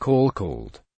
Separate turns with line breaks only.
Call called.